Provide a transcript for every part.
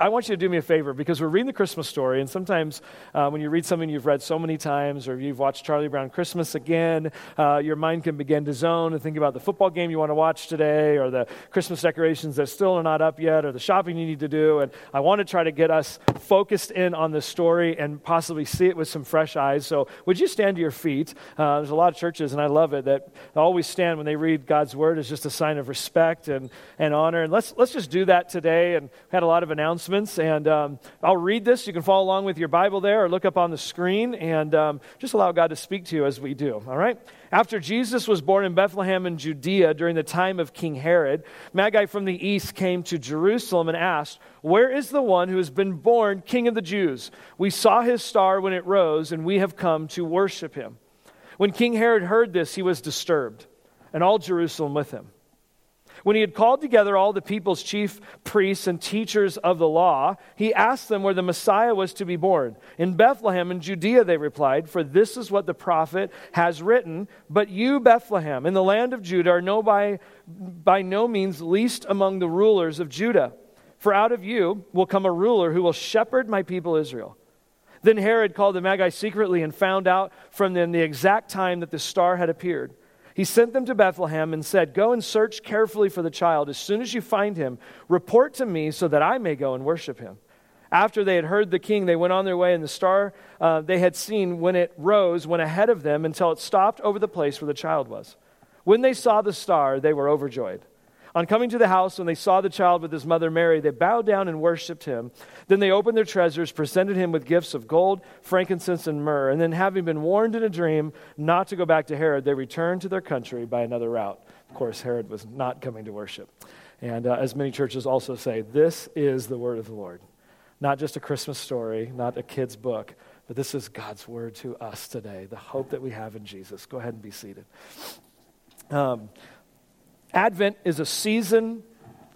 I want you to do me a favor because we're reading the Christmas story, and sometimes uh, when you read something you've read so many times or you've watched Charlie Brown Christmas again, uh, your mind can begin to zone and think about the football game you want to watch today or the Christmas decorations that still are not up yet or the shopping you need to do. And I want to try to get us focused in on the story and possibly see it with some fresh eyes. So would you stand to your feet? Uh, there's a lot of churches, and I love it, that always stand when they read God's word as just a sign of respect and, and honor. And let's, let's just do that today. And had a lot of announcements. And um, I'll read this. You can follow along with your Bible there or look up on the screen and um, just allow God to speak to you as we do. All right? After Jesus was born in Bethlehem in Judea during the time of King Herod, Magi from the east came to Jerusalem and asked, Where is the one who has been born King of the Jews? We saw his star when it rose, and we have come to worship him. When King Herod heard this, he was disturbed, and all Jerusalem with him. When he had called together all the people's chief priests and teachers of the law, he asked them where the Messiah was to be born. In Bethlehem in Judea, they replied, for this is what the prophet has written. But you, Bethlehem, in the land of Judah, are no by, by no means least among the rulers of Judah. For out of you will come a ruler who will shepherd my people Israel. Then Herod called the Magi secretly and found out from them the exact time that the star had appeared. He sent them to Bethlehem and said, Go and search carefully for the child. As soon as you find him, report to me so that I may go and worship him. After they had heard the king, they went on their way, and the star uh, they had seen when it rose went ahead of them until it stopped over the place where the child was. When they saw the star, they were overjoyed. On coming to the house, when they saw the child with his mother Mary, they bowed down and worshiped him. Then they opened their treasures, presented him with gifts of gold, frankincense, and myrrh. And then, having been warned in a dream not to go back to Herod, they returned to their country by another route. Of course, Herod was not coming to worship. And uh, as many churches also say, this is the word of the Lord. Not just a Christmas story, not a kid's book, but this is God's word to us today, the hope that we have in Jesus. Go ahead and be seated. Um, Advent is a season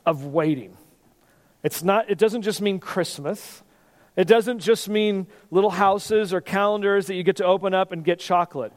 of waiting. It's not, it doesn't just mean Christmas. It doesn't just mean little houses or calendars that you get to open up and get chocolate,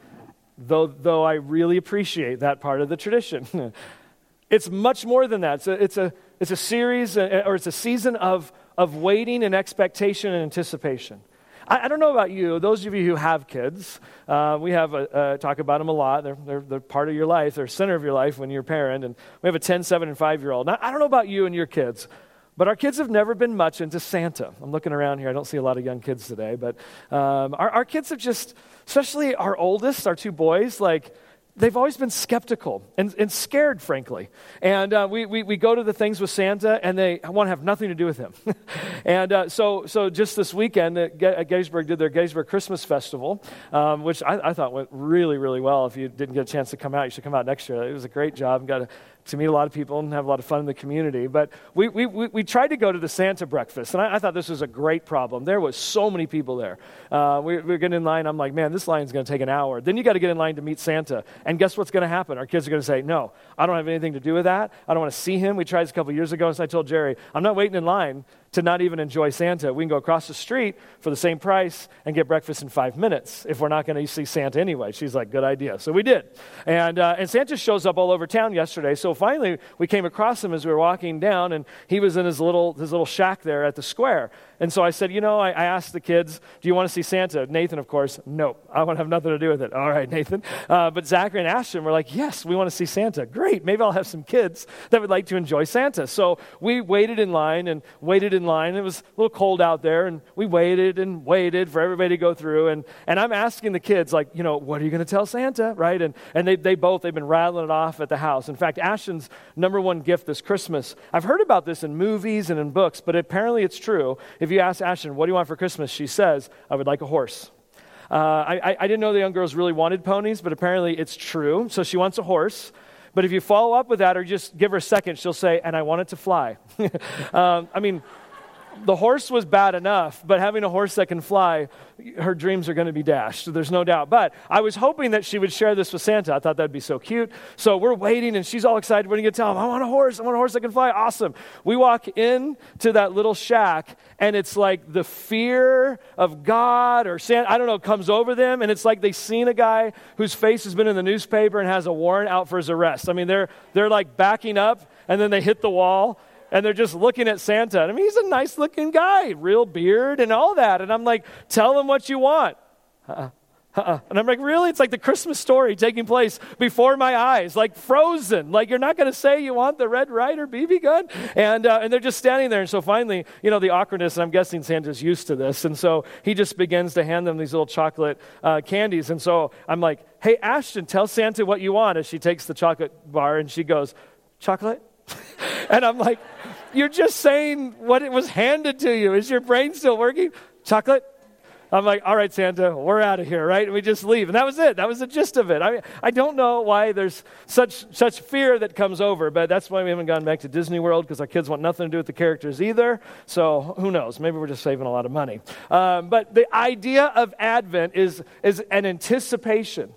though, though I really appreciate that part of the tradition. it's much more than that. It's a, it's a, it's a series uh, or it's a season of, of waiting and expectation and anticipation. I, I, don't know about you, those of you who have kids, uh, we have a, uh, talk about them a lot. They're, they're, they're, part of your life, they're center of your life when you're a parent. And we have a 10, 7, and 5 year old. Now, I don't know about you and your kids, but our kids have never been much into Santa. I'm looking around here, I don't see a lot of young kids today, but um, our, our kids have just, especially our oldest, our two boys, like, they've always been skeptical and, and scared, frankly. And uh, we, we, we, go to the things with Santa, and they want to have nothing to do with him. and uh, so, so just this weekend, uh, Gettysburg did their Gettysburg Christmas Festival, um, which I, I, thought went really, really well. If you didn't get a chance to come out, you should come out next year. It was a great job. Got a to meet a lot of people and have a lot of fun in the community. But we, we, we, we tried to go to the Santa breakfast, and I, I, thought this was a great problem. There was so many people there. Uh, we, we were getting in line. I'm like, man, this line's going to take an hour. Then you got to get in line to meet Santa. And guess what's going to happen? Our kids are going to say, no, I don't have anything to do with that. I don't want to see him. We tried this a couple years ago, and so I told Jerry, I'm not waiting in line to not even enjoy Santa. We can go across the street for the same price and get breakfast in five minutes if we're not going to see Santa anyway. She's like, good idea. So we did. And, uh, and Santa shows up all over town yesterday. So finally, we came across him as we were walking down, and he was in his little, his little shack there at the square. And so I said, you know, I, I, asked the kids, do you want to see Santa? Nathan, of course, nope. I want to have nothing to do with it. All right, Nathan. Uh, but Zachary and Ashton were like, yes, we want to see Santa. Great. Maybe I'll have some kids that would like to enjoy Santa. So we waited in line and waited in line. It was a little cold out there, and we waited and waited for everybody to go through. And, and I'm asking the kids, like, you know, what are you going to tell Santa, right? And, and they, they both, they've been rattling it off at the house. In fact, Ashton's number one gift this Christmas, I've heard about this in movies and in books, but apparently it's true. If you ask Ashton, what do you want for Christmas? She says, I would like a horse. Uh, I, I didn't know the young girls really wanted ponies, but apparently it's true. So she wants a horse. But if you follow up with that or just give her a second, she'll say, and I want it to fly. um, I mean, the horse was bad enough, but having a horse that can fly, her dreams are going to be dashed. There's no doubt. But I was hoping that she would share this with Santa. I thought that'd be so cute. So we're waiting, and she's all excited. You get to tell him, I want a horse. I want a horse that can fly. Awesome. We walk in to that little shack, and it's like the fear of God or Santa, I don't know, comes over them, and it's like they've seen a guy whose face has been in the newspaper and has a warrant out for his arrest. I mean, they're, they're like backing up, and then they hit the wall and they're just looking at Santa. I mean, he's a nice looking guy, real beard and all that. And I'm like, tell him what you want. Uh-uh. Uh-uh. And I'm like, really? It's like the Christmas story taking place before my eyes, like frozen. Like, you're not going to say you want the Red Ryder BB gun? And, uh, and they're just standing there. And so finally, you know, the awkwardness, and I'm guessing Santa's used to this. And so he just begins to hand them these little chocolate uh, candies. And so I'm like, hey, Ashton, tell Santa what you want. As she takes the chocolate bar and she goes, chocolate? and I'm like, you're just saying what it was handed to you. Is your brain still working? Chocolate? I'm like, all right, Santa, we're out of here, right? And we just leave. And that was it. That was the gist of it. I, I don't know why there's such, such fear that comes over, but that's why we haven't gone back to Disney World because our kids want nothing to do with the characters either. So who knows? Maybe we're just saving a lot of money. Um, but the idea of Advent is, is an anticipation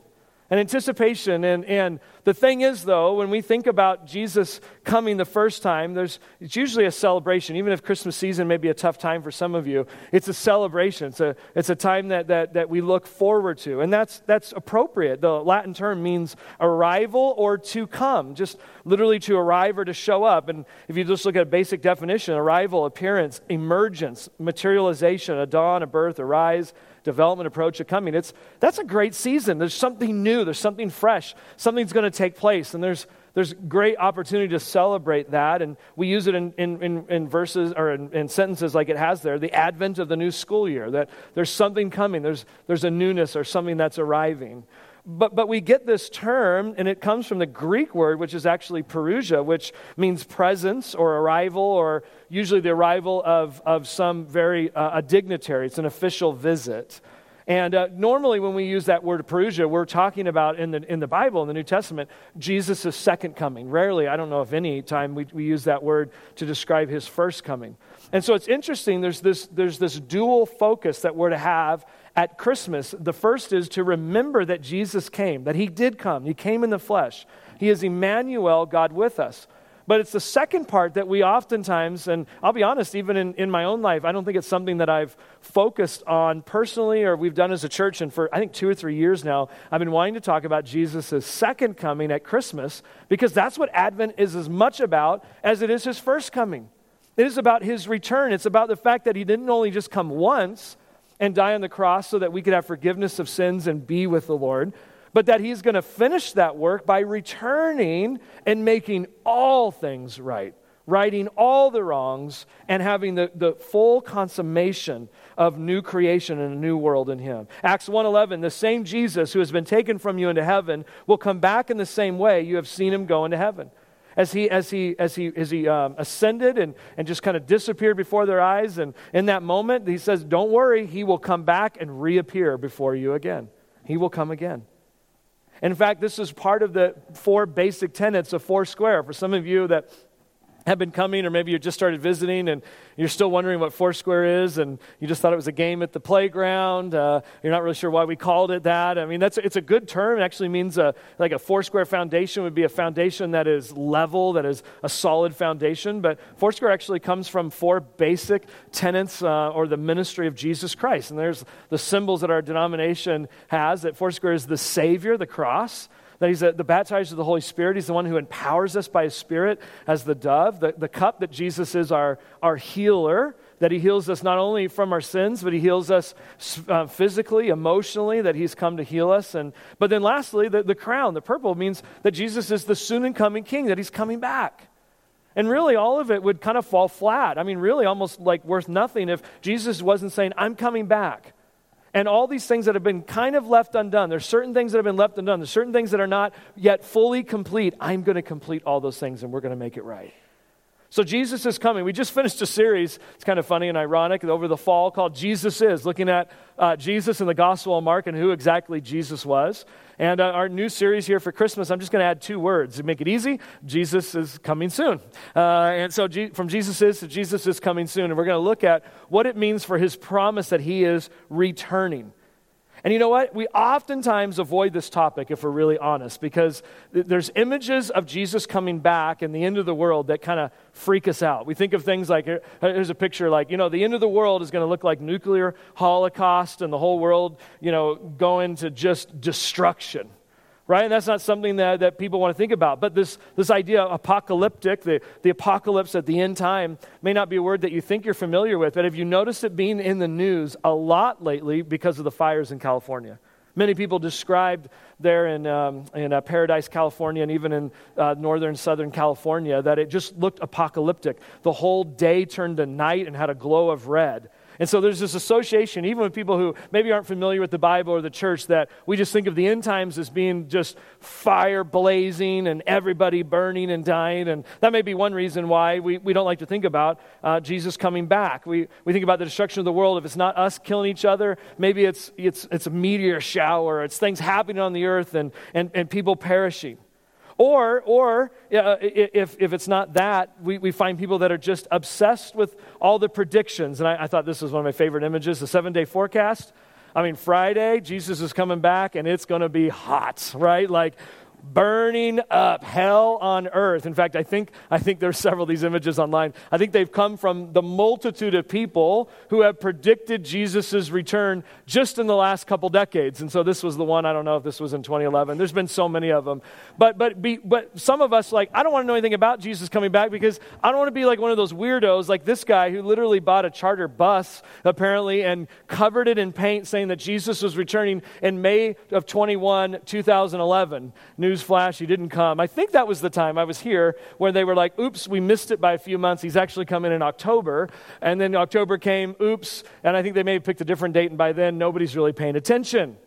an anticipation. And, and the thing is, though, when we think about Jesus coming the first time, there's, it's usually a celebration. Even if Christmas season may be a tough time for some of you, it's a celebration. It's a, it's a time that, that, that we look forward to. And that's, that's appropriate. The Latin term means arrival or to come, just literally to arrive or to show up. And if you just look at a basic definition arrival, appearance, emergence, materialization, a dawn, a birth, a rise, development approach of coming. It's, that's a great season. There's something new, there's something fresh, something's going to take place, and there's, there's great opportunity to celebrate that. And we use it in, in, in, in verses or in, in, sentences like it has there the advent of the new school year, that there's something coming, there's, there's a newness or something that's arriving. But, but we get this term, and it comes from the Greek word, which is actually parousia, which means presence or arrival, or usually the arrival of, of some very uh, a dignitary. It's an official visit. And uh, normally, when we use that word parousia, we're talking about in the, in the Bible, in the New Testament, Jesus' second coming. Rarely, I don't know if any time we, we use that word to describe his first coming. And so it's interesting, there's this, there's this dual focus that we're to have at Christmas. The first is to remember that Jesus came, that he did come, he came in the flesh. He is Emmanuel, God with us. But it's the second part that we oftentimes, and I'll be honest, even in, in my own life, I don't think it's something that I've focused on personally or we've done as a church. And for, I think, two or three years now, I've been wanting to talk about Jesus' second coming at Christmas because that's what Advent is as much about as it is his first coming. It is about his return. It's about the fact that he didn't only just come once and die on the cross so that we could have forgiveness of sins and be with the Lord, but that he's going to finish that work by returning and making all things right, righting all the wrongs, and having the, the full consummation of new creation and a new world in him. Acts 1:11, the same Jesus who has been taken from you into heaven will come back in the same way you have seen him go into heaven as he, as he, as he, as he um, ascended and, and just kind of disappeared before their eyes. And in that moment, he says, Don't worry, he will come back and reappear before you again. He will come again. In fact, this is part of the four basic tenets of Foursquare. For some of you that have been coming, or maybe you just started visiting and you're still wondering what Foursquare is, and you just thought it was a game at the playground. Uh, you're not really sure why we called it that. I mean, that's it's a good term. It actually means a, like a Foursquare foundation would be a foundation that is level, that is a solid foundation. But Foursquare actually comes from four basic tenets uh, or the ministry of Jesus Christ. And there's the symbols that our denomination has. That Foursquare is the Savior, the cross that he's a, the baptizer of the Holy Spirit. He's the one who empowers us by his Spirit as the dove, the, the cup that Jesus is our, our healer, that he heals us not only from our sins, but he heals us uh, physically, emotionally, that he's come to heal us. And, but then lastly, the, the crown, the purple, means that Jesus is the soon and coming king, that he's coming back. And really, all of it would kind of fall flat. I mean, really, almost like worth nothing if Jesus wasn't saying, I'm coming back and all these things that have been kind of left undone. There's certain things that have been left undone. There's certain things that are not yet fully complete. I'm going to complete all those things and we're going to make it right. So Jesus is coming. We just finished a series, it's kind of funny and ironic, over the fall called Jesus Is, looking at uh, Jesus in the Gospel of Mark and who exactly Jesus was. And uh, our new series here for Christmas, I'm just going to add two words to make it easy. Jesus is coming soon. Uh, and so G- from Jesus Is to Jesus is coming soon. And we're going to look at what it means for his promise that he is returning. And you know what? We oftentimes avoid this topic if we're really honest because there's images of Jesus coming back and the end of the world that kind of freak us out. We think of things like here's a picture like, you know, the end of the world is going to look like nuclear holocaust and the whole world, you know, going to just destruction. Right? And that's not something that, that people want to think about. But this, this idea, apocalyptic, the, the apocalypse at the end time, may not be a word that you think you're familiar with, but have you noticed it being in the news a lot lately because of the fires in California? Many people described there in, um, in uh, Paradise, California, and even in uh, northern, southern California that it just looked apocalyptic. The whole day turned to night and had a glow of red. And so there's this association, even with people who maybe aren't familiar with the Bible or the church, that we just think of the end times as being just fire blazing and everybody burning and dying. And that may be one reason why we, we don't like to think about uh, Jesus coming back. We, we think about the destruction of the world. If it's not us killing each other, maybe it's, it's, it's a meteor shower, it's things happening on the earth and, and, and people perishing. Or, or uh, if, if it's not that, we, we find people that are just obsessed with all the predictions. And I, I thought this was one of my favorite images the seven day forecast. I mean, Friday, Jesus is coming back and it's going to be hot, right? Like burning up hell on earth. In fact i think i think there's several of these images online. I think they've come from the multitude of people who have predicted jesus' return just in the last couple decades. And so this was the one i don't know if this was in 2011 there's been so many of them but but be, but some of us like i don't want to know anything about jesus coming back because i don't want to be like one of those weirdos like this guy who literally bought a charter bus apparently and covered it in paint saying that jesus was returning in may of 21 2011 New newsflash, he didn't come. I think that was the time I was here where they were like, oops, we missed it by a few months. He's actually coming in October. And then October came, oops, and I think they may have picked a different date, and by then nobody's really paying attention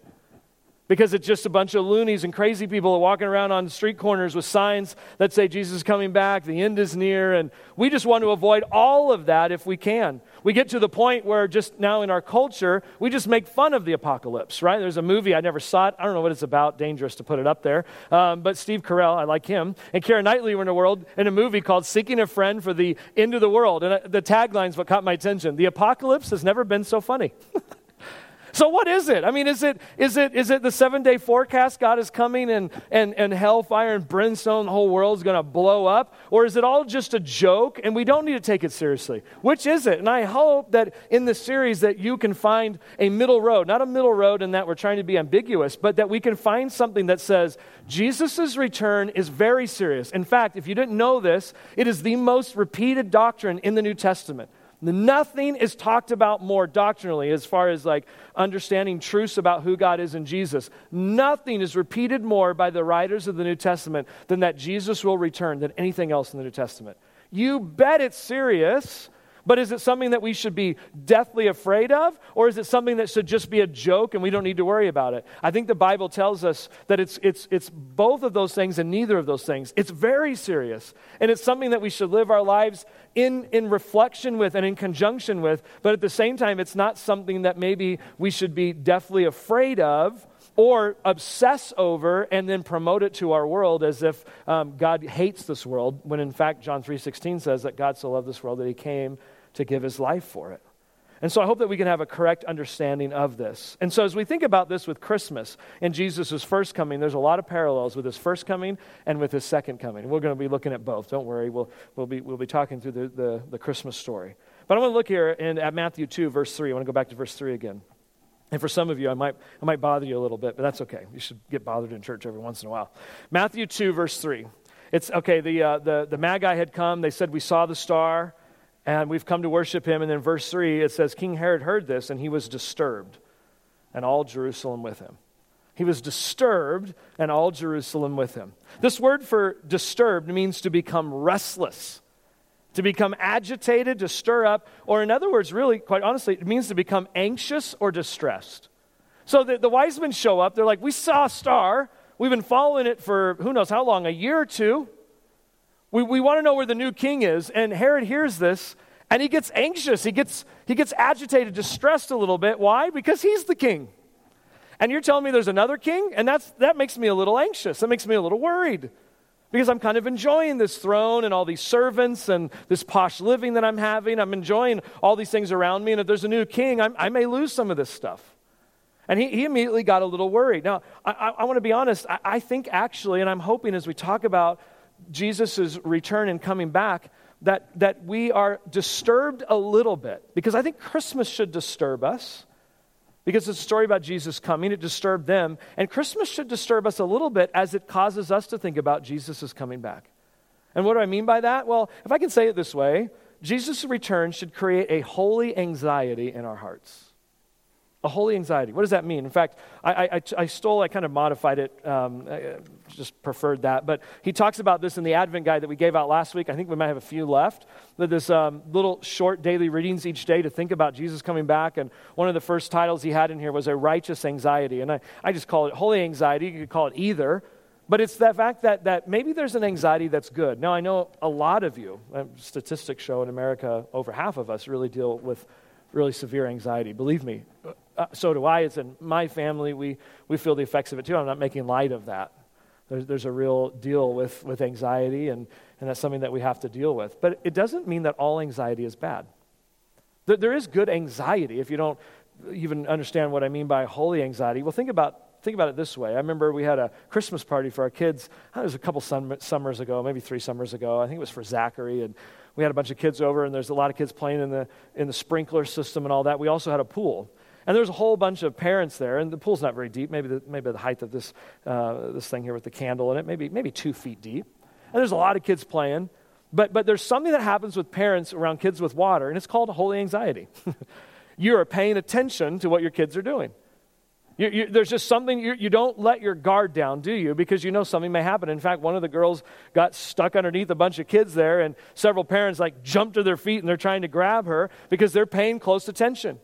because it's just a bunch of loonies and crazy people walking around on street corners with signs that say Jesus is coming back, the end is near, and we just want to avoid all of that if we can. We get to the point where just now in our culture, we just make fun of the apocalypse, right? There's a movie, I never saw it. I don't know what it's about, dangerous to put it up there. Um, but Steve Carell, I like him, and Karen Knightley were in a world in a movie called Seeking a Friend for the End of the World. And uh, the tagline's what caught my attention. The apocalypse has never been so funny. So what is it? I mean, is it is it is it the seven day forecast? God is coming and and and hellfire and brimstone, the whole world's going to blow up, or is it all just a joke and we don't need to take it seriously? Which is it? And I hope that in this series that you can find a middle road, not a middle road in that we're trying to be ambiguous, but that we can find something that says Jesus' return is very serious. In fact, if you didn't know this, it is the most repeated doctrine in the New Testament. Nothing is talked about more doctrinally as far as like understanding truths about who God is in Jesus. Nothing is repeated more by the writers of the New Testament than that Jesus will return than anything else in the New Testament. You bet it's serious but is it something that we should be deathly afraid of? Or is it something that should just be a joke and we don't need to worry about it? I think the Bible tells us that it's, it's, it's both of those things and neither of those things. It's very serious. And it's something that we should live our lives in, in reflection with and in conjunction with. But at the same time, it's not something that maybe we should be deathly afraid of or obsess over and then promote it to our world as if um, God hates this world, when in fact John 3.16 says that God so loved this world that he came to give his life for it. And so I hope that we can have a correct understanding of this. And so as we think about this with Christmas and Jesus' first coming, there's a lot of parallels with his first coming and with his second coming. We're going to be looking at both. Don't worry, we'll, we'll, be, we'll be talking through the, the, the Christmas story. But I want to look here in, at Matthew 2, verse 3. I want to go back to verse 3 again. And for some of you, I might, I might bother you a little bit, but that's okay. You should get bothered in church every once in a while. Matthew 2, verse 3. It's okay, the, uh, the, the Magi had come. They said, We saw the star and we've come to worship him. And then verse 3, it says, King Herod heard this, and he was disturbed, and all Jerusalem with him. He was disturbed, and all Jerusalem with him. This word for disturbed means to become restless, to become agitated, to stir up, or in other words, really, quite honestly, it means to become anxious or distressed. So the, the wise men show up. They're like, We saw a star. We've been following it for who knows how long, a year or two. We, we want to know where the new king is. And Herod hears this and he gets anxious. He gets, he gets agitated, distressed a little bit. Why? Because he's the king. And you're telling me there's another king? And that's, that makes me a little anxious. That makes me a little worried because I'm kind of enjoying this throne and all these servants and this posh living that I'm having. I'm enjoying all these things around me. And if there's a new king, I'm, i may lose some of this stuff. And he, he immediately got a little worried. Now, I, I, I want to be honest. I, I think actually, and I'm hoping as we talk about Jesus' return and coming back, that, that we are disturbed a little bit. Because I think Christmas should disturb us. because it's a story about Jesus coming. It disturbed them. And Christmas should disturb us a little bit as it causes us to think about Jesus' coming back. And what do I mean by that? Well, if I can say it this way, Jesus' return should create a holy anxiety in our hearts. A holy anxiety. What does that mean? In fact, I, I, I stole, I kind of modified it, um, I just preferred that. But he talks about this in the Advent guide that we gave out last week. I think we might have a few left. But this um, little short daily readings each day to think about Jesus coming back. And one of the first titles he had in here was A Righteous Anxiety. And I, I just call it Holy Anxiety. You could call it either. But it's that fact that, that maybe there's an anxiety that's good. Now, I know a lot of you, uh, statistics show in America, over half of us really deal with really severe anxiety. Believe me, uh, so do I. It's in my family. We, we feel the effects of it too. I'm not making light of that. There's, there's a real deal with, with anxiety, and, and that's something that we have to deal with. But it doesn't mean that all anxiety is bad. There, there is good anxiety if you don't even understand what I mean by holy anxiety. Well, think about think about it this way. I remember we had a Christmas party for our kids. It was a couple summers ago, maybe three summers ago. I think it was for Zachary, and we had a bunch of kids over, and there's a lot of kids playing in the in the sprinkler system and all that. We also had a pool, and there's a whole bunch of parents there, and the pool's not very deep, maybe the, maybe the height of this, uh, this thing here with the candle in it, maybe, maybe two feet deep. And there's a lot of kids playing. But, but there's something that happens with parents around kids with water, and it's called holy anxiety. you are paying attention to what your kids are doing. You, you, there's just something, you, you, don't let your guard down, do you? Because you know something may happen. In fact, one of the girls got stuck underneath a bunch of kids there, and several parents like jumped to their feet and they're trying to grab her because they're paying close attention.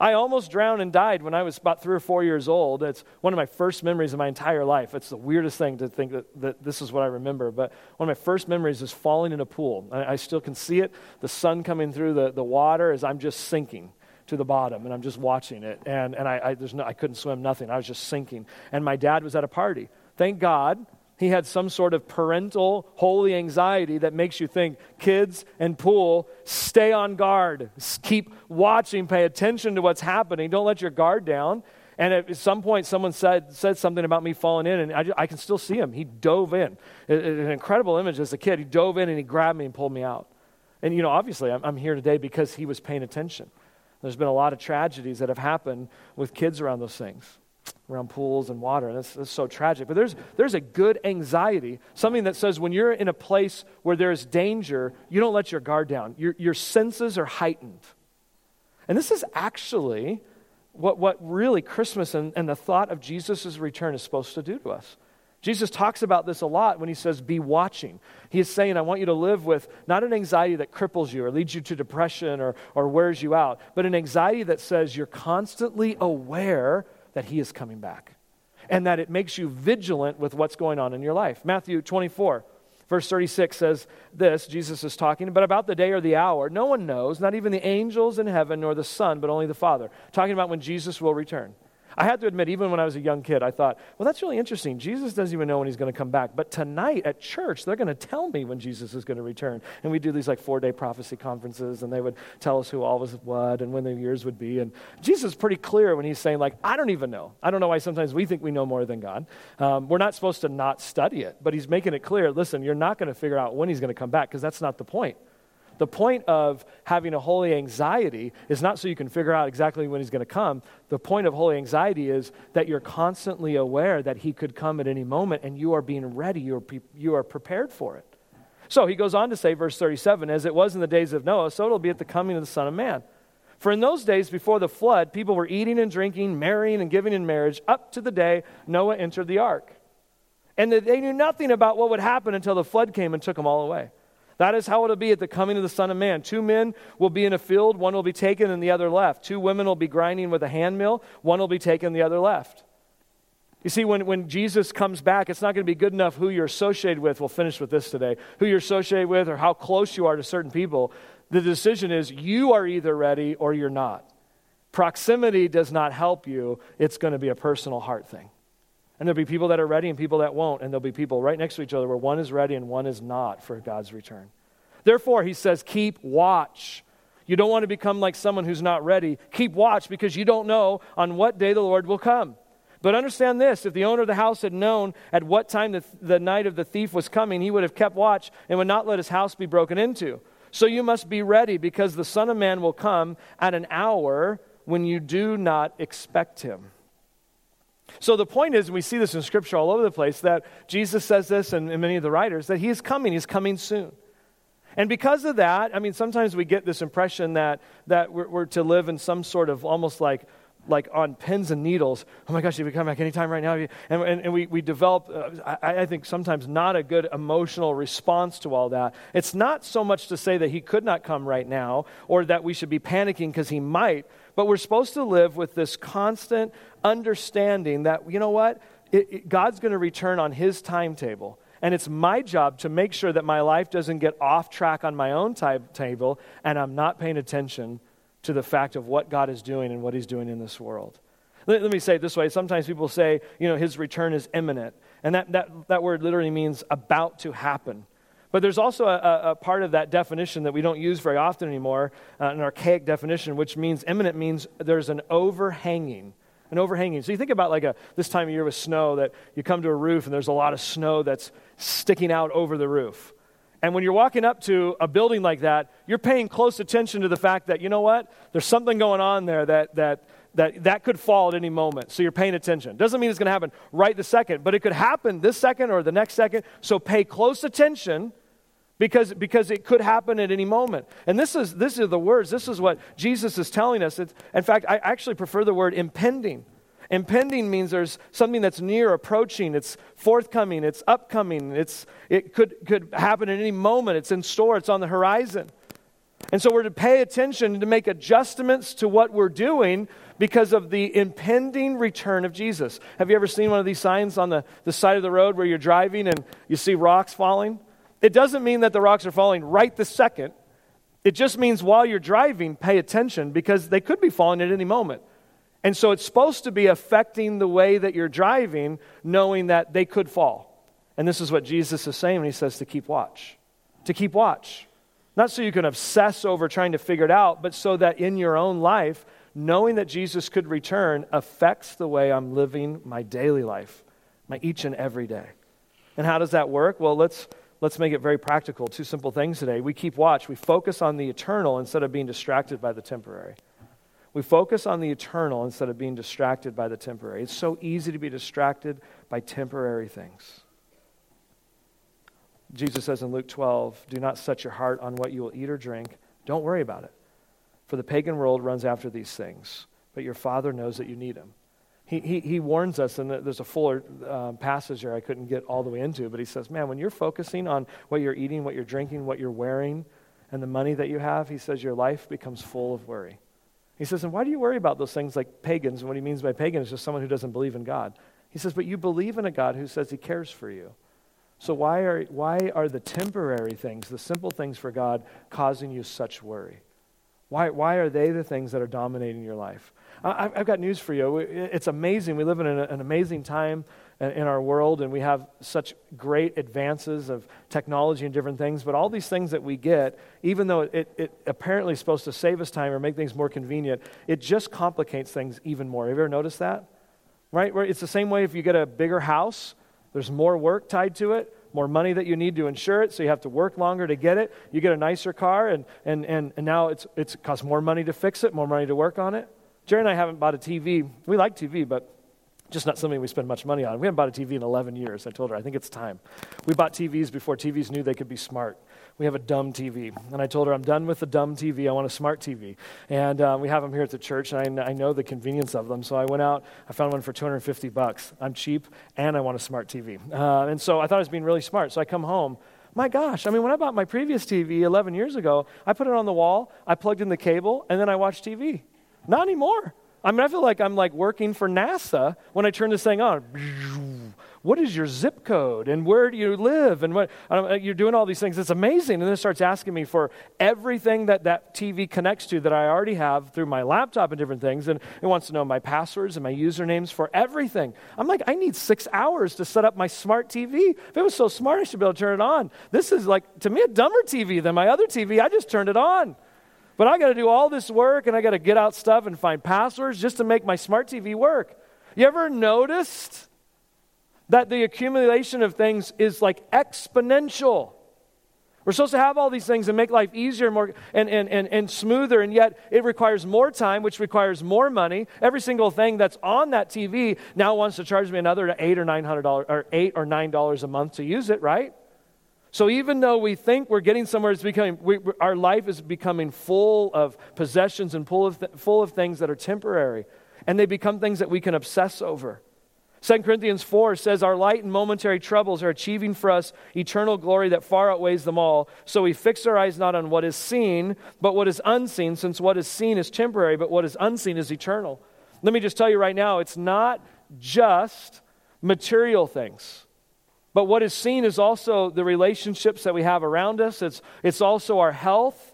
I almost drowned and died when I was about three or four years old. It's one of my first memories of my entire life. It's the weirdest thing to think that, that this is what I remember. But one of my first memories is falling in a pool. I, I still can see it, the sun coming through the, the water as I'm just sinking to the bottom, and I'm just watching it. And, and I, I, there's no, I couldn't swim, nothing. I was just sinking. And my dad was at a party. Thank God he had some sort of parental holy anxiety that makes you think kids and pool, stay on guard. Keep watching, pay attention to what's happening. Don't let your guard down. And at some point, someone said, said something about me falling in, and I, I can still see him. He dove in. It, it, an incredible image as a kid. He dove in and he grabbed me and pulled me out. And, you know, obviously, I'm, I'm here today because he was paying attention. There's been a lot of tragedies that have happened with kids around those things around pools and water. That's, that's so tragic. But there's, there's a good anxiety, something that says when you're in a place where there's danger, you don't let your guard down. Your, your senses are heightened. And this is actually what, what really Christmas and, and the thought of Jesus' return is supposed to do to us. Jesus talks about this a lot when he says, Be watching. He is saying, I want you to live with not an anxiety that cripples you or leads you to depression or, or wears you out, but an anxiety that says you're constantly aware that he is coming back and that it makes you vigilant with what's going on in your life. Matthew 24, verse 36 says this Jesus is talking, but about the day or the hour, no one knows, not even the angels in heaven nor the Son, but only the Father. Talking about when Jesus will return. I had to admit, even when I was a young kid, I thought, well, that's really interesting. Jesus doesn't even know when he's going to come back. But tonight at church, they're going to tell me when Jesus is going to return. And we do these like four day prophecy conferences, and they would tell us who all was what and when the years would be. And Jesus is pretty clear when he's saying, like, I don't even know. I don't know why sometimes we think we know more than God. Um, we're not supposed to not study it, but he's making it clear listen, you're not going to figure out when he's going to come back because that's not the point. The point of having a holy anxiety is not so you can figure out exactly when he's going to come. The point of holy anxiety is that you're constantly aware that he could come at any moment and you are being ready, you are, pre- you are prepared for it. So he goes on to say, verse 37 As it was in the days of Noah, so it'll be at the coming of the Son of Man. For in those days before the flood, people were eating and drinking, marrying and giving in marriage, up to the day Noah entered the ark. And they knew nothing about what would happen until the flood came and took them all away. That is how it'll be at the coming of the Son of Man. Two men will be in a field, one will be taken and the other left. Two women will be grinding with a hand mill, one will be taken, the other left. You see, when, when Jesus comes back, it's not going to be good enough who you're associated with. We'll finish with this today. Who you're associated with or how close you are to certain people. The decision is you are either ready or you're not. Proximity does not help you, it's going to be a personal heart thing. And there'll be people that are ready and people that won't. And there'll be people right next to each other where one is ready and one is not for God's return. Therefore, he says, keep watch. You don't want to become like someone who's not ready. Keep watch because you don't know on what day the Lord will come. But understand this if the owner of the house had known at what time the, the night of the thief was coming, he would have kept watch and would not let his house be broken into. So you must be ready because the Son of Man will come at an hour when you do not expect him. So the point is, we see this in Scripture all over the place, that Jesus says this, and, and many of the writers, that he is coming, he's coming soon. And because of that, I mean, sometimes we get this impression that, that we're, we're to live in some sort of almost like like on pins and needles. Oh my gosh, you come back anytime right now. And, and, and we, we develop, uh, I, I, think, sometimes not a good emotional response to all that. It's not so much to say that he could not come right now or that we should be panicking because he might, but we're supposed to live with this constant understanding that, you know what? It, it, God's going to return on his timetable. And it's my job to make sure that my life doesn't get off track on my own timetable and I'm not paying attention to the fact of what God is doing and what He's doing in this world. Let, let me say it this way. Sometimes people say, you know, His return is imminent. And that, that, that word literally means about to happen. But there's also a, a, part of that definition that we don't use very often anymore, uh, an archaic definition, which means imminent means there's an overhanging an overhanging. So you think about like a, this time of year with snow that you come to a roof and there's a lot of snow that's sticking out over the roof. And when you're walking up to a building like that, you're paying close attention to the fact that, you know what, there's something going on there that, that, that, that could fall at any moment. So you're paying attention. Doesn't mean it's going to happen right the second, but it could happen this second or the next second. So pay close attention because, because it could happen at any moment. And this is, this is the words, this is what Jesus is telling us. It's, in fact, I actually prefer the word impending. Impending means there's something that's near approaching, it's forthcoming, it's upcoming, it's, it could, could happen at any moment, it's in store, it's on the horizon. And so we're to pay attention to make adjustments to what we're doing because of the impending return of Jesus. Have you ever seen one of these signs on the, the side of the road where you're driving and you see rocks falling? It doesn't mean that the rocks are falling right this second. It just means while you're driving, pay attention because they could be falling at any moment. And so it's supposed to be affecting the way that you're driving, knowing that they could fall. And this is what Jesus is saying when he says to keep watch. To keep watch. Not so you can obsess over trying to figure it out, but so that in your own life, knowing that Jesus could return affects the way I'm living my daily life, my each and every day. And how does that work? Well, let's Let's make it very practical. Two simple things today. We keep watch. We focus on the eternal instead of being distracted by the temporary. We focus on the eternal instead of being distracted by the temporary. It's so easy to be distracted by temporary things. Jesus says in Luke 12, Do not set your heart on what you will eat or drink. Don't worry about it. For the pagan world runs after these things, but your Father knows that you need them. He, he, he warns us, and there's a fuller uh, passage here I couldn't get all the way into, but he says, Man, when you're focusing on what you're eating, what you're drinking, what you're wearing, and the money that you have, he says, your life becomes full of worry. He says, And why do you worry about those things like pagans? And what he means by pagan is just someone who doesn't believe in God. He says, But you believe in a God who says he cares for you. So why are, why are the temporary things, the simple things for God, causing you such worry? Why, why are they the things that are dominating your life? I've got news for you. It's amazing. We live in an amazing time in our world, and we have such great advances of technology and different things. But all these things that we get, even though it, it apparently is supposed to save us time or make things more convenient, it just complicates things even more. Have you ever noticed that? Right? It's the same way if you get a bigger house, there's more work tied to it more money that you need to insure it, so you have to work longer to get it. You get a nicer car, and, and, and, and now it's, it's, it costs more money to fix it, more money to work on it. Jerry and I haven't bought a TV. We like TV, but just not something we spend much money on. We haven't bought a TV in 11 years. I told her, I think it's time. We bought TVs before TVs knew they could be smart. We have a dumb TV. And I told her, I'm done with the dumb TV. I want a smart TV. And uh, we have them here at the church, and I, I, know the convenience of them. So I went out, I found one for 250 bucks. I'm cheap, and I want a smart TV. Uh, and so I thought I was being really smart. So I come home. My gosh, I mean, when I bought my previous TV 11 years ago, I put it on the wall, I plugged in the cable, and then I watched TV. Not anymore. I mean, I feel like I'm like working for NASA when I turn this thing on. What is your zip code and where do you live and what you're doing all these things. It's amazing, and then it starts asking me for everything that that TV connects to that I already have through my laptop and different things, and it wants to know my passwords and my usernames for everything. I'm like, I need six hours to set up my smart TV. If it was so smart, I should be able to turn it on. This is like to me a dumber TV than my other TV. I just turned it on. But I got to do all this work and I got to get out stuff and find passwords just to make my smart TV work. You ever noticed that the accumulation of things is like exponential? We're supposed to have all these things and make life easier and, more, and, and, and, and smoother, and yet it requires more time, which requires more money. Every single thing that's on that TV now wants to charge me another eight or nine hundred dollars or eight or nine dollars a month to use it, right? So even though we think we're getting somewhere, it's becoming we, our life is becoming full of possessions and full of, th- full of things that are temporary, and they become things that we can obsess over. 2 Corinthians 4 says, Our light and momentary troubles are achieving for us eternal glory that far outweighs them all. So we fix our eyes not on what is seen, but what is unseen, since what is seen is temporary, but what is unseen is eternal. Let me just tell you right now, it's not just material things. But what is seen is also the relationships that we have around us, it's, it's also our health.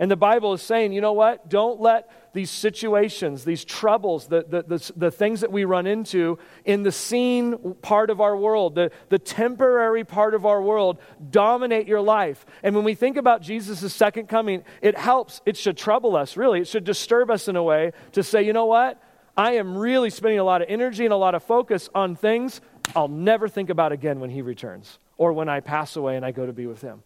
And the Bible is saying, you know what? Don't let these situations, these troubles, the, the, the, the, things that we run into in the seen part of our world, the, the temporary part of our world, dominate your life. And when we think about Jesus' second coming, it helps. It should trouble us, really. It should disturb us in a way to say, you know what? I am really spending a lot of energy and a lot of focus on things I'll never think about again when he returns or when I pass away and I go to be with him.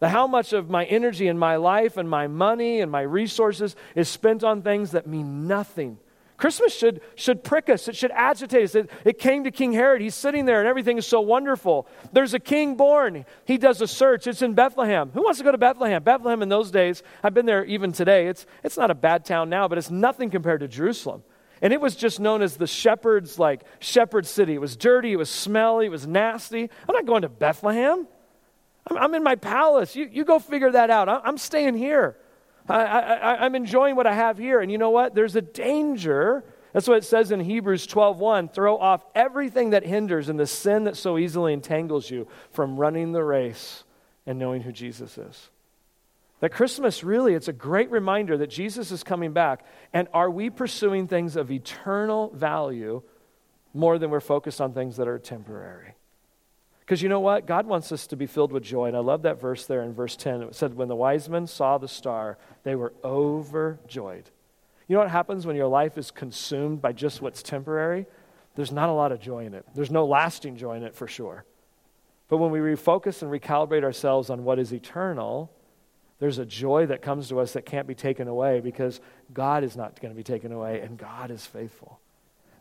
The how much of my energy and my life and my money and my resources is spent on things that mean nothing. Christmas should, should prick us. It should agitate us. It, it came to King Herod. He's sitting there and everything is so wonderful. There's a king born. He does a search. It's in Bethlehem. Who wants to go to Bethlehem? Bethlehem in those days, I've been there even today. It's, it's not a bad town now, but it's nothing compared to Jerusalem. And it was just known as the shepherd's, like, shepherd city. It was dirty, it was smelly, it was nasty. I'm not going to Bethlehem. I'm, I'm in my palace. You, you go figure that out. I, I'm staying here. I, I, I'm enjoying what I have here. And you know what? There's a danger. That's what it says in Hebrews 12:1. Throw off everything that hinders and the sin that so easily entangles you from running the race and knowing who Jesus is. That Christmas really, it's a great reminder that Jesus is coming back. And are we pursuing things of eternal value more than we're focused on things that are temporary? Because you know what? God wants us to be filled with joy. And I love that verse there in verse 10. It said, When the wise men saw the star, they were overjoyed. You know what happens when your life is consumed by just what's temporary? There's not a lot of joy in it. There's no lasting joy in it for sure. But when we refocus and recalibrate ourselves on what is eternal, there's a joy that comes to us that can't be taken away because God is not going to be taken away and God is faithful.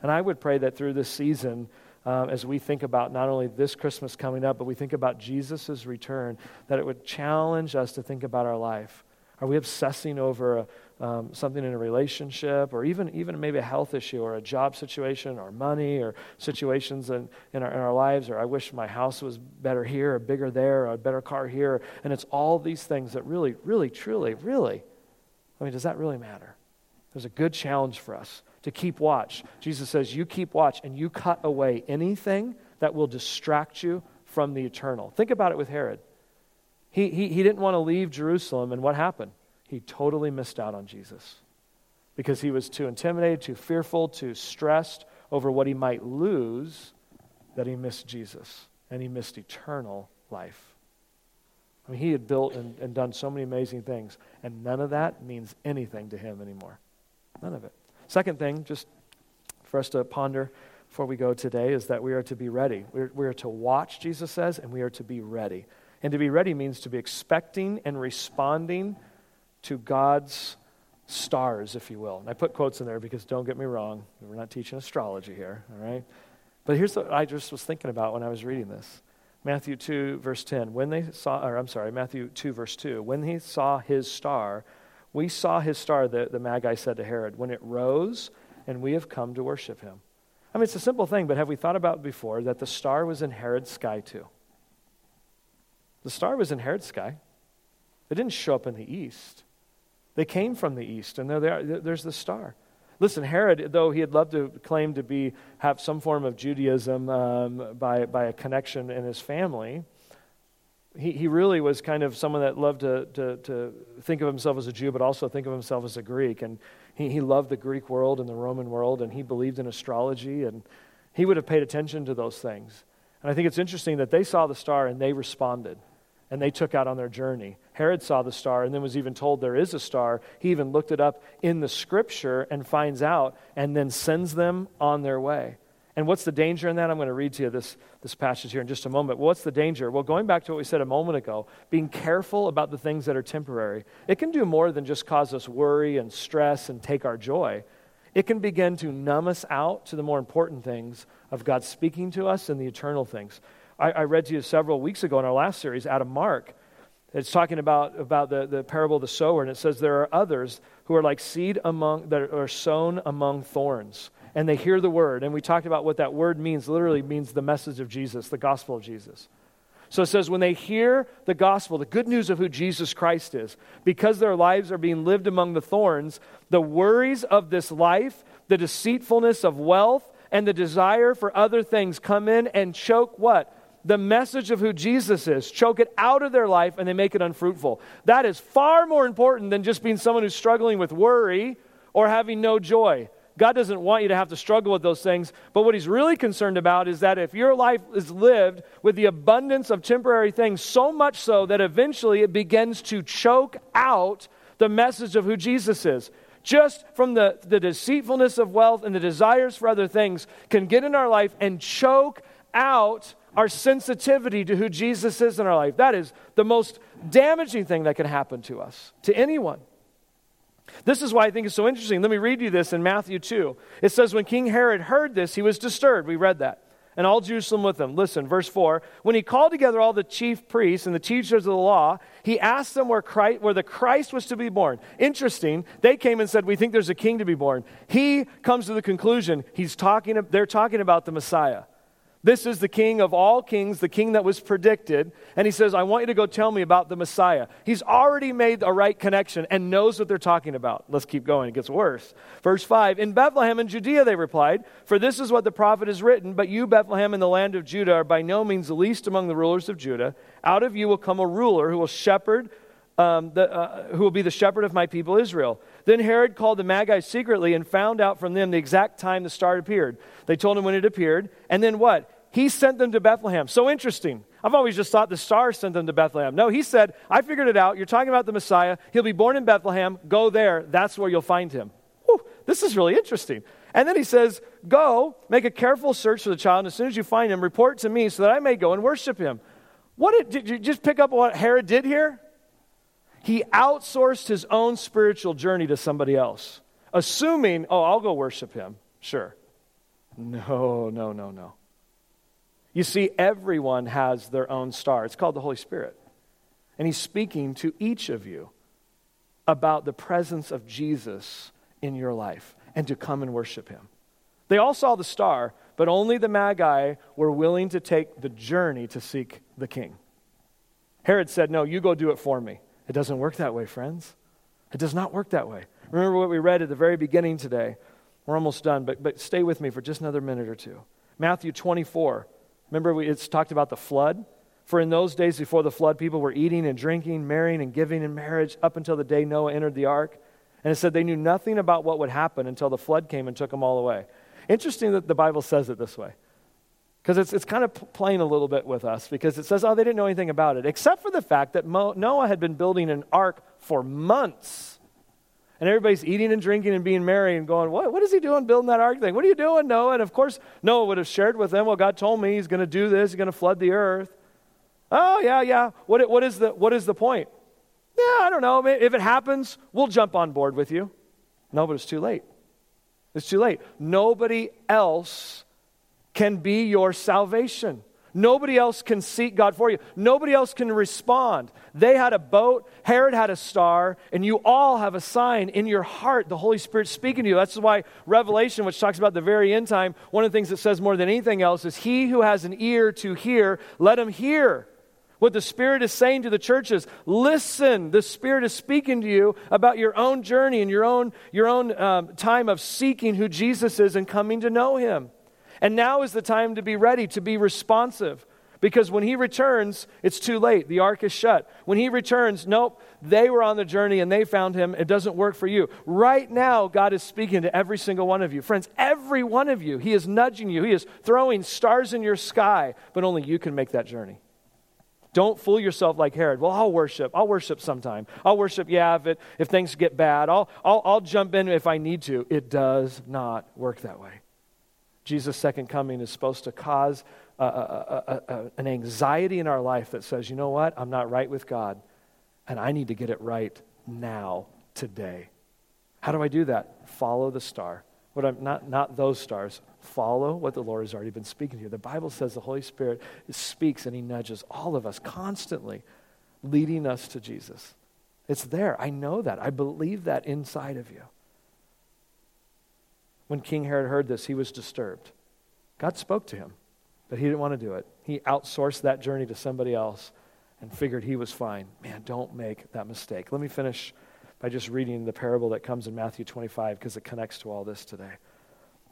And I would pray that through this season, um, as we think about not only this Christmas coming up, but we think about Jesus' return, that it would challenge us to think about our life. Are we obsessing over a, um, something in a relationship or even, even maybe a health issue or a job situation or money or situations in, in, our, in our lives or I wish my house was better here or bigger there or a better car here. And it's all these things that really, really, truly, really, I mean, does that really matter? There's a good challenge for us to keep watch. Jesus says, You keep watch and you cut away anything that will distract you from the eternal. Think about it with Herod. He, he, he didn't want to leave Jerusalem, and what happened? He totally missed out on Jesus because he was too intimidated, too fearful, too stressed over what he might lose that he missed Jesus and he missed eternal life. I mean, he had built and, and done so many amazing things, and none of that means anything to him anymore. None of it. Second thing, just for us to ponder before we go today, is that we are to be ready. We're, we are to watch, Jesus says, and we are to be ready. And to be ready means to be expecting and responding to God's stars, if you will. And I put quotes in there because don't get me wrong, we're not teaching astrology here, all right? But here's what I just was thinking about when I was reading this. Matthew 2, verse 10. When they saw, or I'm sorry, Matthew 2, verse 2. When he saw his star, we saw his star, the, the Magi said to Herod, when it rose, and we have come to worship him. I mean, it's a simple thing, but have we thought about before that the star was in Herod's sky too? The star was in Herod's sky. It didn't show up in the east. They came from the east, and there. There's the star. Listen, Herod, though he had loved to claim to be have some form of Judaism um, by by a connection in his family, he, he really was kind of someone that loved to, to, to think of himself as a Jew, but also think of himself as a Greek. And he, he loved the Greek world and the Roman world, and he believed in astrology, and he would have paid attention to those things. And I think it's interesting that they saw the star and they responded, and they took out on their journey. Herod saw the star and then was even told there is a star. He even looked it up in the scripture and finds out, and then sends them on their way. And what's the danger in that? I'm going to read to you this, this passage here in just a moment. What's the danger? Well, going back to what we said a moment ago, being careful about the things that are temporary, it can do more than just cause us worry and stress and take our joy. It can begin to numb us out to the more important things of God speaking to us and the eternal things. I, I read to you several weeks ago in our last series out of Mark. It's talking about, about the, the parable of the sower, and it says there are others who are like seed among, that are sown among thorns and they hear the word. And we talked about what that word means literally means the message of Jesus, the gospel of Jesus. So it says, when they hear the gospel, the good news of who Jesus Christ is, because their lives are being lived among the thorns, the worries of this life, the deceitfulness of wealth, and the desire for other things come in and choke what? The message of who Jesus is, choke it out of their life, and they make it unfruitful. That is far more important than just being someone who's struggling with worry or having no joy. God doesn't want you to have to struggle with those things. But what He's really concerned about is that if your life is lived with the abundance of temporary things, so much so that eventually it begins to choke out the message of who Jesus is. Just from the, the deceitfulness of wealth and the desires for other things can get in our life and choke out our sensitivity to who Jesus is in our life. That is the most damaging thing that can happen to us, to anyone. This is why I think it's so interesting. Let me read you this in Matthew 2. It says, When King Herod heard this, he was disturbed. We read that. And all Jerusalem with him. Listen, verse 4. When he called together all the chief priests and the teachers of the law, he asked them where, Christ, where the Christ was to be born. Interesting. They came and said, We think there's a king to be born. He comes to the conclusion he's talking, they're talking about the Messiah. This is the king of all kings, the king that was predicted. And he says, I want you to go tell me about the Messiah. He's already made a right connection and knows what they're talking about. Let's keep going. It gets worse. Verse 5 In Bethlehem in Judea, they replied, For this is what the prophet has written, but you, Bethlehem, in the land of Judah, are by no means the least among the rulers of Judah. Out of you will come a ruler who will shepherd. Um, the, uh, who will be the shepherd of my people Israel. Then Herod called the Magi secretly and found out from them the exact time the star appeared. They told him when it appeared. And then what? He sent them to Bethlehem. So interesting. I've always just thought the star sent them to Bethlehem. No, he said, I figured it out. You're talking about the Messiah. He'll be born in Bethlehem. Go there. That's where you'll find him. Whew, this is really interesting. And then he says, Go, make a careful search for the child, and as soon as you find him, report to me so that I may go and worship him. What did, did you just pick up what Herod did here? He outsourced his own spiritual journey to somebody else, assuming, oh, I'll go worship him. Sure. No, no, no, no. You see, everyone has their own star. It's called the Holy Spirit. And he's speaking to each of you about the presence of Jesus in your life and to come and worship him. They all saw the star, but only the Magi were willing to take the journey to seek the king. Herod said, No, you go do it for me. It doesn't work that way, friends. It does not work that way. Remember what we read at the very beginning today. We're almost done, but, but stay with me for just another minute or two. Matthew 24. Remember, we, it's talked about the flood? For in those days before the flood, people were eating and drinking, marrying and giving in marriage up until the day Noah entered the ark. And it said they knew nothing about what would happen until the flood came and took them all away. Interesting that the Bible says it this way. Because it's, it's kind of playing a little bit with us because it says, oh, they didn't know anything about it, except for the fact that Mo- Noah had been building an ark for months. And everybody's eating and drinking and being merry and going, what, what is he doing building that ark thing? What are you doing, Noah? And of course, Noah would have shared with them, well, God told me he's going to do this, he's going to flood the earth. Oh, yeah, yeah. What, what, is the, what is the point? Yeah, I don't know. If it happens, we'll jump on board with you. No, but it's too late. It's too late. Nobody else can be your salvation. Nobody else can seek God for you. Nobody else can respond. They had a boat, Herod had a star, and you all have a sign in your heart, the Holy Spirit speaking to you. That's why Revelation, which talks about the very end time, one of the things that says more than anything else is, He who has an ear to hear, let him hear. What the Spirit is saying to the churches, listen. The Spirit is speaking to you about your own journey and your own, your own um, time of seeking who Jesus is and coming to know Him. And now is the time to be ready, to be responsive. Because when he returns, it's too late. The ark is shut. When he returns, nope, they were on the journey and they found him. It doesn't work for you. Right now, God is speaking to every single one of you. Friends, every one of you. He is nudging you, He is throwing stars in your sky, but only you can make that journey. Don't fool yourself like Herod. Well, I'll worship. I'll worship sometime. I'll worship, yeah, if, it, if things get bad. I'll, I'll, I'll jump in if I need to. It does not work that way. Jesus' second coming is supposed to cause a, a, a, an anxiety in our life that says, you know what? I'm not right with God, and I need to get it right now, today. How do I do that? Follow the star. What I'm, not, not those stars. Follow what the Lord has already been speaking to you. The Bible says the Holy Spirit speaks and He nudges all of us constantly, leading us to Jesus. It's there. I know that. I believe that inside of you. When King Herod heard this, he was disturbed. God spoke to him, but he didn't want to do it. He outsourced that journey to somebody else and figured he was fine. Man, don't make that mistake. Let me finish by just reading the parable that comes in Matthew 25 because it connects to all this today.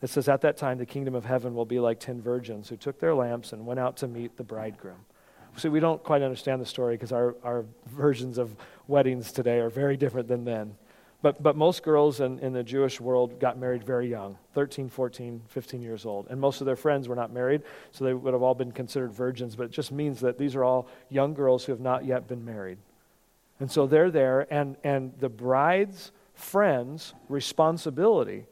It says, At that time, the kingdom of heaven will be like ten virgins who took their lamps and went out to meet the bridegroom. See, we don't quite understand the story because our, our versions of weddings today are very different than then. But, but most girls in, in the Jewish world got married very young 13, 14, 15 years old. And most of their friends were not married, so they would have all been considered virgins. But it just means that these are all young girls who have not yet been married. And so they're there, and, and the bride's friend's responsibility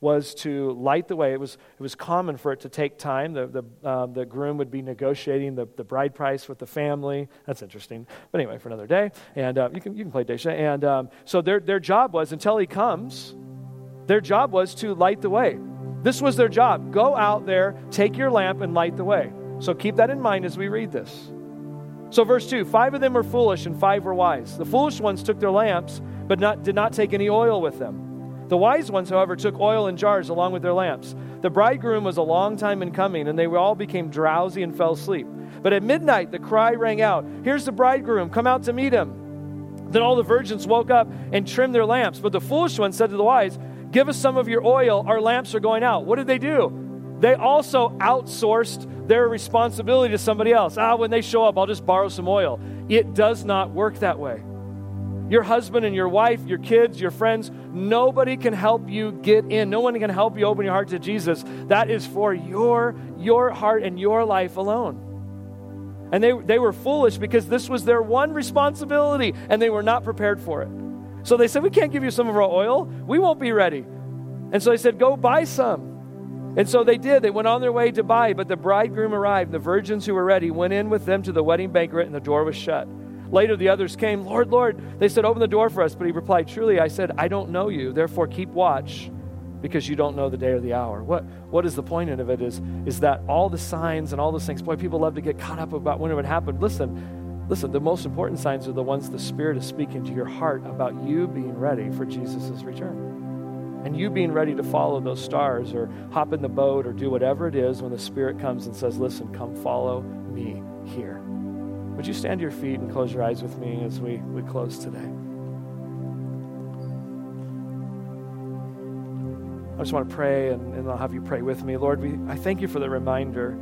was to light the way. It was, it was common for it to take time. The, the, um, the groom would be negotiating the, the bride price with the family. That's interesting. But anyway, for another day. And uh, you, can, you can play Daisha. And um, so their, their job was, until he comes, their job was to light the way. This was their job. Go out there, take your lamp, and light the way. So keep that in mind as we read this. So, verse 2 five of them were foolish and five were wise. The foolish ones took their lamps, but not, did not take any oil with them. The wise ones, however, took oil in jars along with their lamps. The bridegroom was a long time in coming, and they all became drowsy and fell asleep. But at midnight, the cry rang out Here's the bridegroom, come out to meet him. Then all the virgins woke up and trimmed their lamps. But the foolish ones said to the wise, Give us some of your oil, our lamps are going out. What did they do? They also outsourced their responsibility to somebody else. Ah, when they show up, I'll just borrow some oil. It does not work that way. Your husband and your wife, your kids, your friends, nobody can help you get in. No one can help you open your heart to Jesus. That is for your, your heart and your life alone. And they, they were foolish because this was their one responsibility and they were not prepared for it. So they said, We can't give you some of our oil. We won't be ready. And so they said, Go buy some. And so they did. They went on their way to buy, but the bridegroom arrived. The virgins who were ready went in with them to the wedding banquet, and the door was shut. Later, the others came, Lord, Lord. They said, Open the door for us. But he replied, Truly, I said, I don't know you. Therefore, keep watch because you don't know the day or the hour. What, what is the point of it is, is that all the signs and all those things, boy, people love to get caught up about when it would happen. Listen, listen, the most important signs are the ones the Spirit is speaking to your heart about you being ready for Jesus' return. And you being ready to follow those stars or hop in the boat or do whatever it is when the Spirit comes and says, Listen, come follow me here. Would you stand to your feet and close your eyes with me as we, we close today? I just want to pray and, and I'll have you pray with me. Lord, we, I thank you for the reminder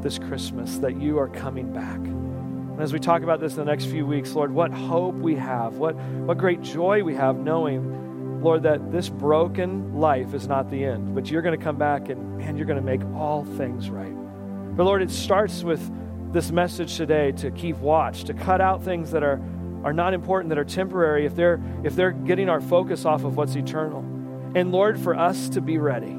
this Christmas that you are coming back. And as we talk about this in the next few weeks, Lord, what hope we have, what, what great joy we have knowing, Lord, that this broken life is not the end, but you're going to come back and, man, you're going to make all things right. But Lord, it starts with this message today to keep watch, to cut out things that are, are not important, that are temporary, if they're, if they're getting our focus off of what's eternal. And Lord, for us to be ready,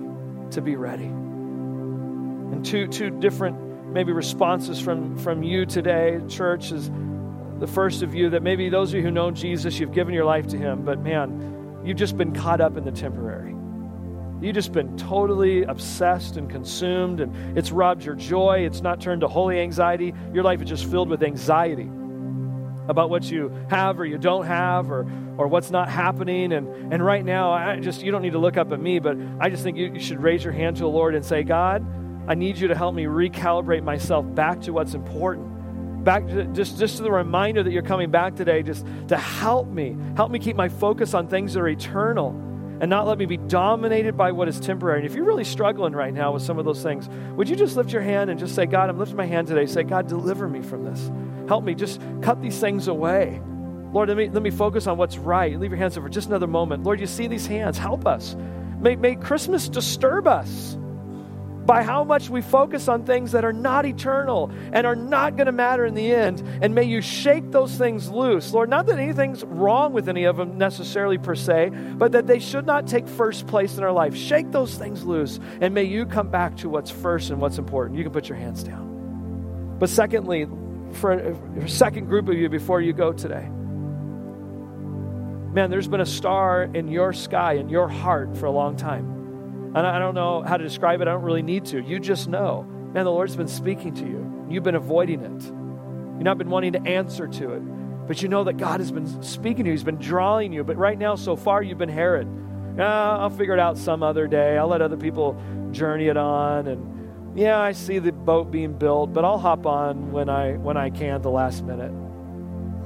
to be ready. And two, two different maybe responses from, from you today, church, is the first of you that maybe those of you who know Jesus, you've given your life to him, but man, you've just been caught up in the temporary. You've just been totally obsessed and consumed, and it's robbed your joy. It's not turned to holy anxiety. Your life is just filled with anxiety about what you have or you don't have or, or what's not happening. And, and right now, I just you don't need to look up at me, but I just think you, you should raise your hand to the Lord and say, God, I need you to help me recalibrate myself back to what's important. Back to, just, just to the reminder that you're coming back today, just to help me. Help me keep my focus on things that are eternal and not let me be dominated by what is temporary. And if you're really struggling right now with some of those things, would you just lift your hand and just say, God, I'm lifting my hand today. Say, God, deliver me from this. Help me. Just cut these things away. Lord, let me, let me focus on what's right. Leave your hands over just another moment. Lord, you see these hands. Help us. May, may Christmas disturb us. By how much we focus on things that are not eternal and are not going to matter in the end. And may you shake those things loose. Lord, not that anything's wrong with any of them necessarily per se, but that they should not take first place in our life. Shake those things loose, and may you come back to what's first and what's important. You can put your hands down. But secondly, for a second group of you before you go today, man, there's been a star in your sky, in your heart for a long time. I don't know how to describe it. I don't really need to. You just know. Man, the Lord's been speaking to you. You've been avoiding it. You've not been wanting to answer to it. But you know that God has been speaking to you. He's been drawing you. But right now, so far, you've been Herod. Uh, I'll figure it out some other day. I'll let other people journey it on. And yeah, I see the boat being built, but I'll hop on when I when I can the last minute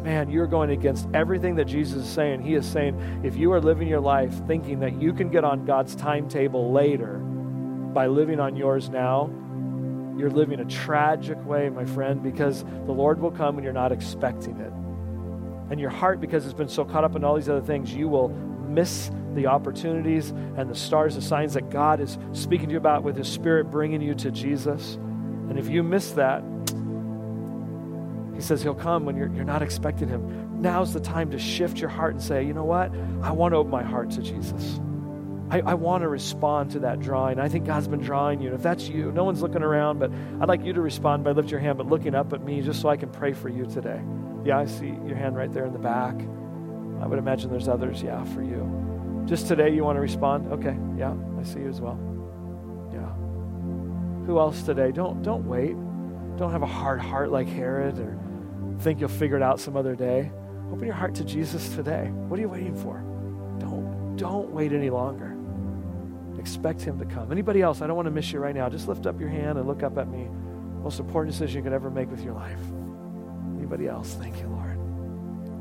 man, you're going against everything that Jesus is saying. He is saying, if you are living your life thinking that you can get on God's timetable later by living on yours now, you're living a tragic way, my friend, because the Lord will come when you're not expecting it. And your heart, because it's been so caught up in all these other things, you will miss the opportunities and the stars, the signs that God is speaking to you about with His Spirit bringing you to Jesus. And if you miss that, he says he'll come when you're, you're not expecting him. Now's the time to shift your heart and say, you know what? I want to open my heart to Jesus. I, I want to respond to that drawing. I think God's been drawing you. And if that's you, no one's looking around, but I'd like you to respond by lifting your hand, but looking up at me just so I can pray for you today. Yeah, I see your hand right there in the back. I would imagine there's others, yeah, for you. Just today, you want to respond? Okay, yeah, I see you as well. Yeah. Who else today? Don't don't wait. Don't have a hard heart like Herod or think you'll figure it out some other day. Open your heart to Jesus today. What are you waiting for? Don't, don't wait any longer. Expect him to come. Anybody else? I don't want to miss you right now. Just lift up your hand and look up at me. Most important decision you could ever make with your life. Anybody else? Thank you, Lord.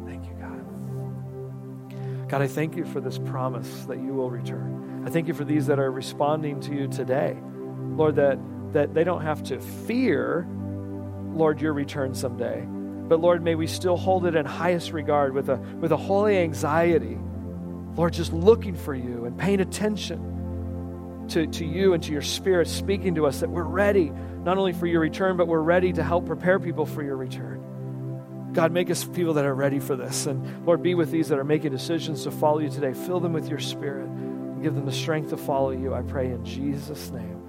Thank you, God. God, I thank you for this promise that you will return. I thank you for these that are responding to you today. Lord, that, that they don't have to fear, Lord, your return someday but Lord, may we still hold it in highest regard with a, with a holy anxiety. Lord, just looking for you and paying attention to, to you and to your spirit speaking to us that we're ready, not only for your return, but we're ready to help prepare people for your return. God, make us people that are ready for this. And Lord, be with these that are making decisions to follow you today. Fill them with your spirit and give them the strength to follow you. I pray in Jesus' name.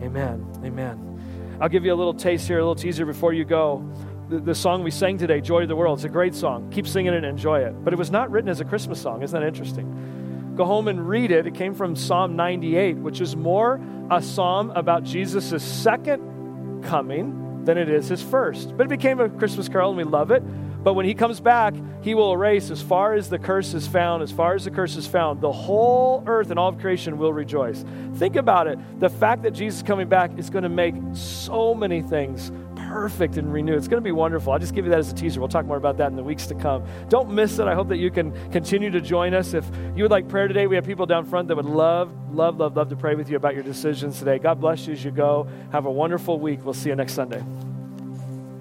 Amen. Amen. I'll give you a little taste here, a little teaser before you go the, the song we sang today, Joy to the World, it's a great song. Keep singing it and enjoy it. But it was not written as a Christmas song. Isn't that interesting? Go home and read it. It came from Psalm 98, which is more a psalm about Jesus' second coming than it is his first. But it became a Christmas carol and we love it. But when he comes back, he will erase as far as the curse is found, as far as the curse is found, the whole earth and all of creation will rejoice. Think about it. The fact that Jesus is coming back is going to make so many things perfect and renewed. It's going to be wonderful. I'll just give you that as a teaser. We'll talk more about that in the weeks to come. Don't miss it. I hope that you can continue to join us. If you would like prayer today, we have people down front that would love, love, love, love to pray with you about your decisions today. God bless you as you go. Have a wonderful week. We'll see you next Sunday.